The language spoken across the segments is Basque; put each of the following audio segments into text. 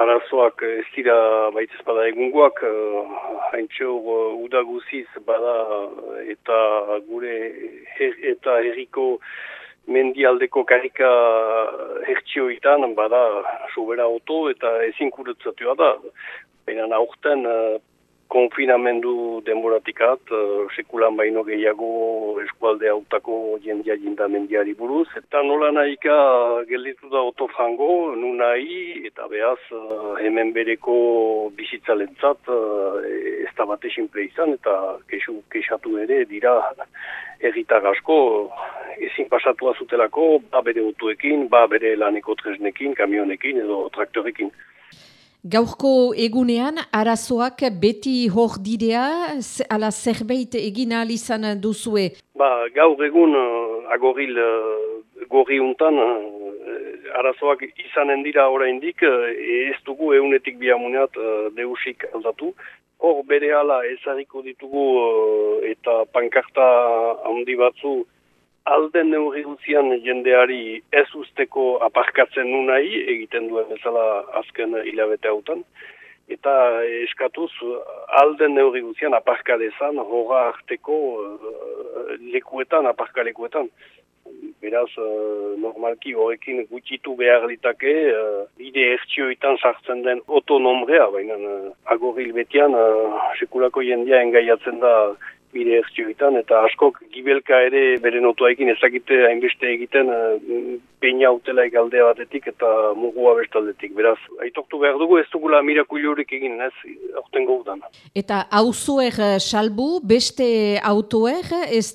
arazoak ez dira baitez bada egungoak, haintxo udaguziz bada eta gure her, eta herriko mendialdeko karika hertsioitan bada sobera oto eta ezin kurutzatua da. Baina aurten konfinamendu denboratikat, uh, sekulan baino gehiago eskualde hautako jendia jinda mendiari buruz. Eta nola nahika gelditu da otofrango, nu nahi, eta behaz uh, hemen bereko bizitzalentzat uh, ez da bate simple izan, eta kesu, kesatu ere dira erritar asko ezin pasatu azutelako, ba bere otuekin, ba bere laneko tresnekin, kamionekin edo traktorekin. Gaurko egunean, arazoak beti hor didea, ala zerbait egin izan duzue? Ba, gaur egun uh, agoril uh, gorri untan, uh, arazoak izanen dira oraindik ez dugu eunetik biamuneat deusik aldatu. Hor bere ala ezariko ditugu eta pankarta handi batzu alden neurri guzian jendeari ez usteko aparkatzen nunai, egiten duen bezala azken hilabete hautan, eta eskatuz alden neurri guzian aparkadezan, horra arteko uh, lekuetan, aparkalekuetan. Beraz, uh, normalki horrekin gutxitu behar litake, uh, bide ertsioetan sartzen den otonomrea, baina uh, agoril betian, uh, sekulako jendia engaiatzen da bide ertzioetan, eta askok gibelka ere bere notuaikin ezakite hainbeste egiten uh, peina utelaik aldea batetik eta mugua bestaldetik. Beraz, aitoktu behar dugu ez dugula mirakuliurik egin, ez, aurten gaudan. Eta auzoer eh, salbu, beste autoer, ez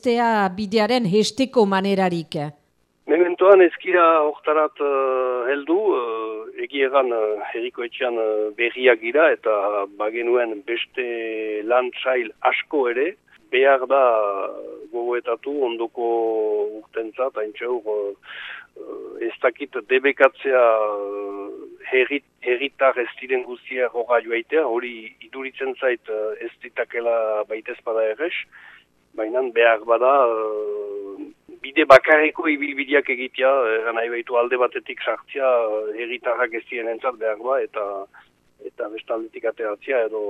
bidearen hesteko manerarik? Mementoan ezkira hortarat uh, heldu, uh, egieran uh, herriko etxean uh, berriak gira eta bagenuen beste lan asko ere, behar da gogoetatu ondoko urtentzat, hain txaur, uh, ez dakit debekatzea uh, herrit, herritar ez diren guztia horra joaitea, hori iduritzen zait uh, ez ditakela baitez bada errez, baina behar bada uh, bide bakarreko ibilbideak egitea, eran nahi baitu alde batetik sartzea herritarrak ez diren entzat behar ba, eta eta bestaldetik ateratzea edo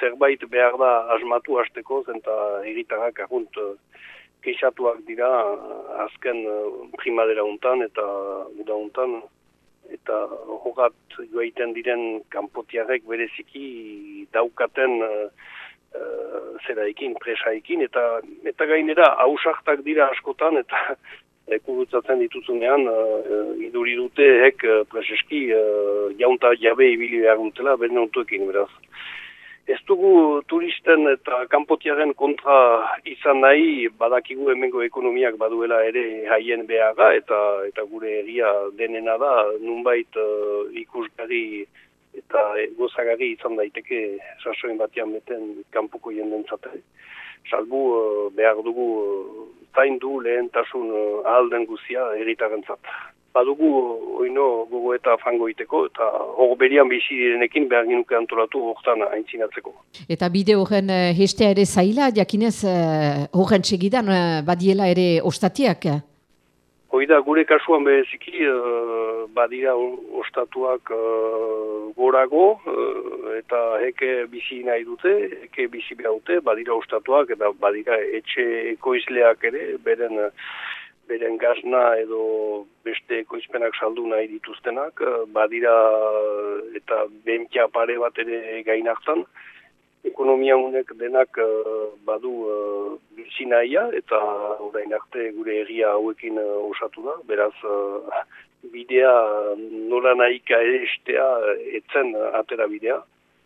zerbait behar da asmatu hasteko zen eta egitarrak ahunt uh, keixatuak dira uh, azken uh, primadera untan eta uda untan eta horat joaiten diren kanpotiarek bereziki daukaten uh, zeraikin, presaikin eta eta gainera hausartak dira askotan eta ekurutzatzen dituzunean, uh, iduri dute hek uh, preseski uh, jaunta jabe ibili behar dutela, beren beraz. Ez dugu turisten eta kanpotiaren kontra izan nahi, badakigu hemengo ekonomiak baduela ere haien beharra, eta eta gure egia denena da, nunbait uh, ikusgari eta gozagari izan daiteke sasoen batean beten kanpoko jenden zaten. Salbu uh, behar dugu zain du lehentasun uh, ahalden guzia eritarentzat. Badugu oino gogo eta fango iteko eta hor berian bizi direnekin behar ginuke antolatu horretan aintzinatzeko. Eta bide horren hestea ere zaila, jakinez horren segidan badiela ere ostatiak? Hoi da, gure kasuan beheziki, uh, badira ostatuak uh, gorago, uh, eta heke bizi nahi dute, heke bizi dute, badira ostatuak, eta badira etxe ekoizleak ere, beren, beren gazna edo beste ekoizpenak saldu nahi dituztenak, badira eta bentia pare bat ere gainartan, ekonomia honek denak uh, badu uh, eta orain arte gure egia hauekin uh, osatu da, beraz bidea nola nahika estea etzen atera bidea.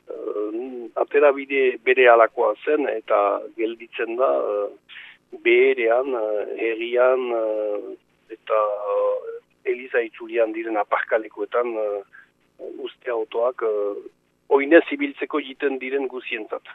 Uh, atera bide bere alakoa zen eta gelditzen da uh, beherean, uh, eta uh, Eliza itzulian diren aparkalekoetan uh, uste autoak uh, oinez ibiltzeko jiten diren guzientzat.